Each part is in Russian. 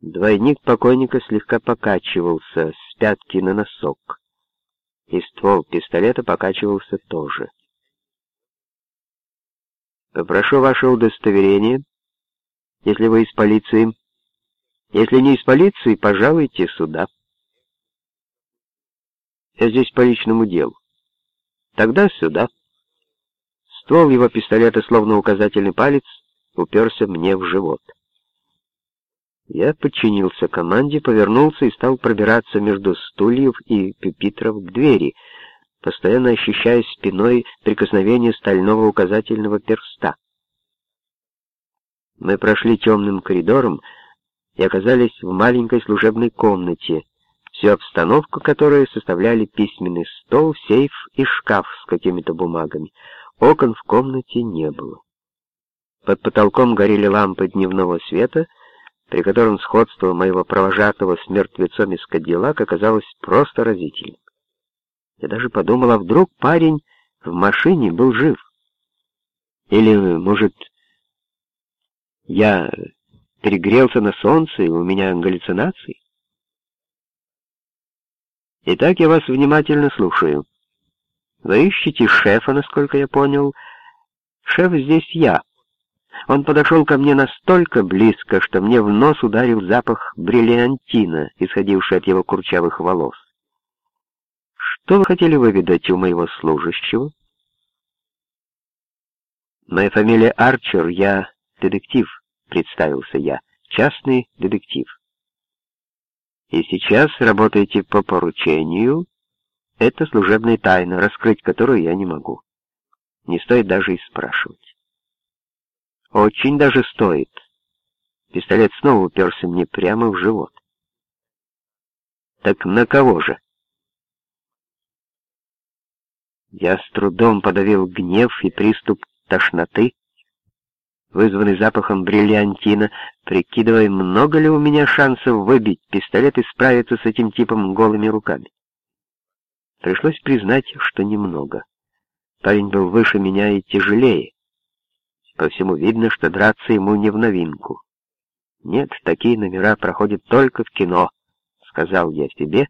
Двойник покойника слегка покачивался с пятки на носок, и ствол пистолета покачивался тоже. «Попрошу ваше удостоверение, если вы из полиции. Если не из полиции, пожалуйте сюда. Я здесь по личному делу. Тогда сюда». Ствол его пистолета, словно указательный палец, уперся мне в живот. Я подчинился команде, повернулся и стал пробираться между стульев и пюпитров к двери, постоянно ощущая спиной прикосновение стального указательного перста. Мы прошли темным коридором и оказались в маленькой служебной комнате, всю обстановку которой составляли письменный стол, сейф и шкаф с какими-то бумагами. Окон в комнате не было. Под потолком горели лампы дневного света — при котором сходство моего провожатого с мертвецом из Кадиллак оказалось просто разительным. Я даже подумал, а вдруг парень в машине был жив? Или, может, я перегрелся на солнце, и у меня галлюцинации? Итак, я вас внимательно слушаю. Вы ищете шефа, насколько я понял. Шеф здесь я. Он подошел ко мне настолько близко, что мне в нос ударил запах бриллиантина, исходивший от его курчавых волос. «Что вы хотели выведать у моего служащего?» «Моя фамилия Арчер, я детектив», — представился я, — «частный детектив». «И сейчас работаете по поручению. Это служебная тайна, раскрыть которую я не могу. Не стоит даже и спрашивать». Очень даже стоит. Пистолет снова уперся мне прямо в живот. Так на кого же? Я с трудом подавил гнев и приступ тошноты, вызванный запахом бриллиантина, прикидывая, много ли у меня шансов выбить пистолет и справиться с этим типом голыми руками. Пришлось признать, что немного. Парень был выше меня и тяжелее. По всему видно, что драться ему не в новинку. Нет, такие номера проходят только в кино, сказал я себе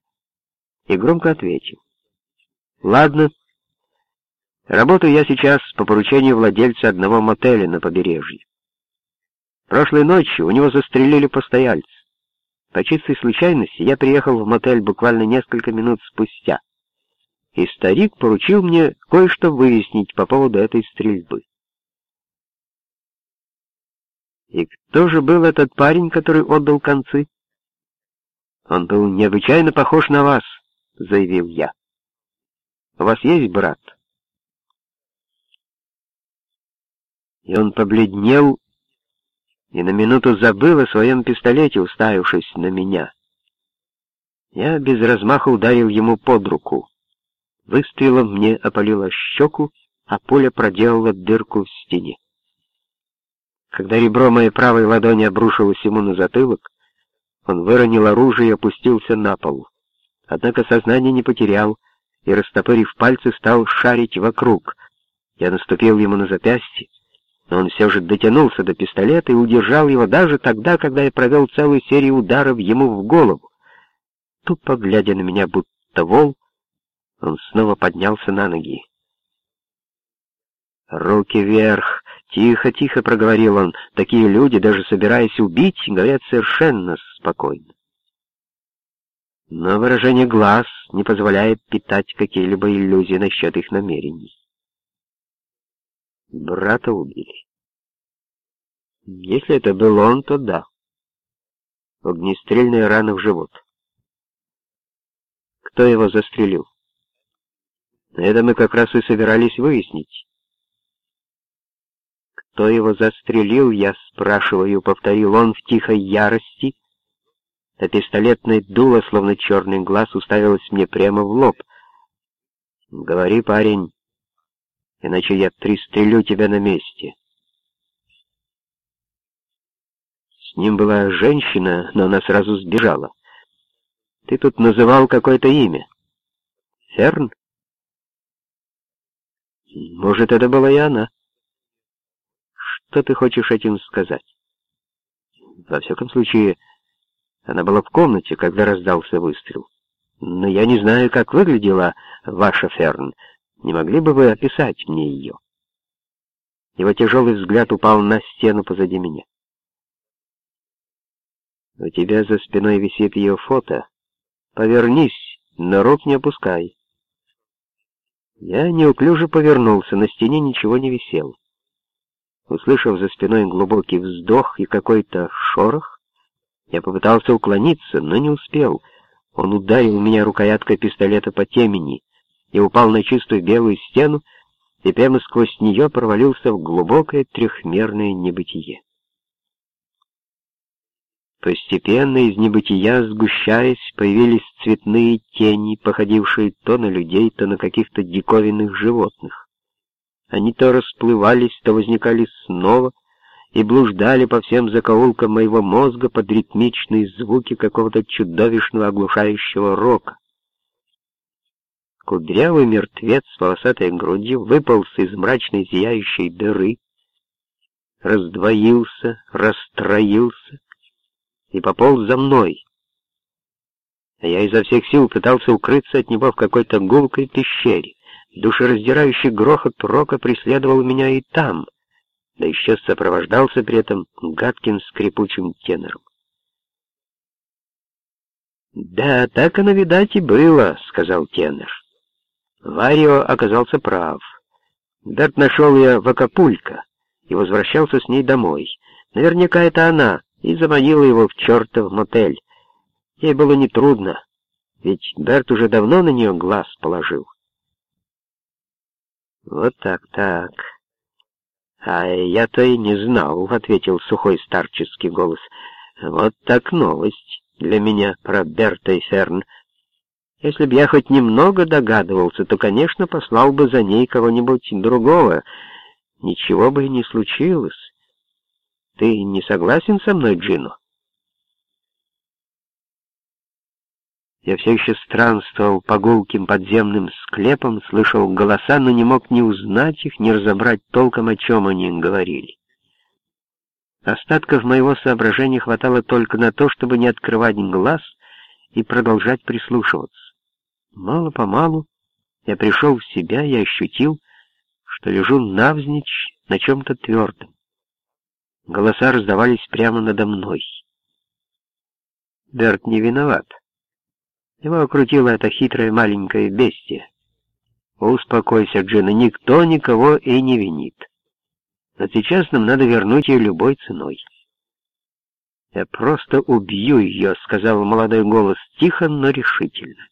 и громко ответил. Ладно, работаю я сейчас по поручению владельца одного мотеля на побережье. Прошлой ночью у него застрелили постояльца. По чистой случайности я приехал в мотель буквально несколько минут спустя, и старик поручил мне кое-что выяснить по поводу этой стрельбы. И кто же был этот парень, который отдал концы? Он был необычайно похож на вас, заявил я. У вас есть брат? И он побледнел и на минуту забыл о своем пистолете, уставившись на меня. Я без размаха ударил ему под руку. Выстрелом мне опалило щеку, а пуля проделала дырку в стене. Когда ребро моей правой ладони обрушилось ему на затылок, он выронил оружие и опустился на пол. Однако сознание не потерял и, растопырив пальцы, стал шарить вокруг. Я наступил ему на запястье, но он все же дотянулся до пистолета и удержал его даже тогда, когда я провел целую серию ударов ему в голову. Тупо глядя на меня, будто вол, он снова поднялся на ноги. «Руки вверх!» «Тихо, тихо», — проговорил он, — «такие люди, даже собираясь убить, говорят совершенно спокойно». Но выражение глаз не позволяет питать какие-либо иллюзии насчет их намерений. Брата убили. Если это был он, то да. Огнестрельная рана в живот. Кто его застрелил? Это мы как раз и собирались выяснить. Кто его застрелил, я спрашиваю, повторил он в тихой ярости, а пистолетное дуло, словно черный глаз, уставилось мне прямо в лоб. «Говори, парень, иначе я пристрелю тебя на месте». С ним была женщина, но она сразу сбежала. Ты тут называл какое-то имя. Ферн? Может, это была и она. Что ты хочешь этим сказать? Во всяком случае, Она была в комнате, когда раздался выстрел. Но я не знаю, как выглядела ваша Ферн. Не могли бы вы описать мне ее?» Его тяжелый взгляд упал на стену позади меня. «У тебя за спиной висит ее фото. Повернись, но рук не опускай». Я неуклюже повернулся, на стене ничего не висело. Услышав за спиной глубокий вздох и какой-то шорох, я попытался уклониться, но не успел. Он ударил меня рукояткой пистолета по темени и упал на чистую белую стену, и прямо сквозь нее провалился в глубокое трехмерное небытие. Постепенно из небытия, сгущаясь, появились цветные тени, походившие то на людей, то на каких-то диковинных животных. Они то расплывались, то возникали снова и блуждали по всем закоулкам моего мозга под ритмичные звуки какого-то чудовищного оглушающего рока. Кудрявый мертвец с волосатой грудью выполз из мрачной зияющей дыры, раздвоился, расстроился, и пополз за мной. А я изо всех сил пытался укрыться от него в какой-то гулкой пещере. Душераздирающий грохот рока преследовал меня и там, да еще сопровождался при этом гадким скрипучим тенором. «Да, так оно, видать, и было», — сказал тенор. Варио оказался прав. Берт нашел ее в Акапулько и возвращался с ней домой. Наверняка это она, и заманила его в чертов мотель. Ей было нетрудно, ведь Берт уже давно на нее глаз положил. «Вот так-так. А я-то и не знал», — ответил сухой старческий голос. «Вот так новость для меня про Берта и Ферн. Если б я хоть немного догадывался, то, конечно, послал бы за ней кого-нибудь другого. Ничего бы и не случилось». Ты не согласен со мной, Джино? Я все еще странствовал по гулким подземным склепам, слышал голоса, но не мог ни узнать их, ни разобрать толком, о чем они говорили. Остатков моего соображения хватало только на то, чтобы не открывать глаз и продолжать прислушиваться. Мало-помалу я пришел в себя и ощутил, что лежу навзничь на чем-то твердом. Голоса раздавались прямо надо мной. Берт не виноват. Его окрутило это хитрое маленькое бестие. Успокойся, Джина, никто никого и не винит. Но сейчас нам надо вернуть ее любой ценой. «Я просто убью ее», — сказал молодой голос, тихо, но решительно.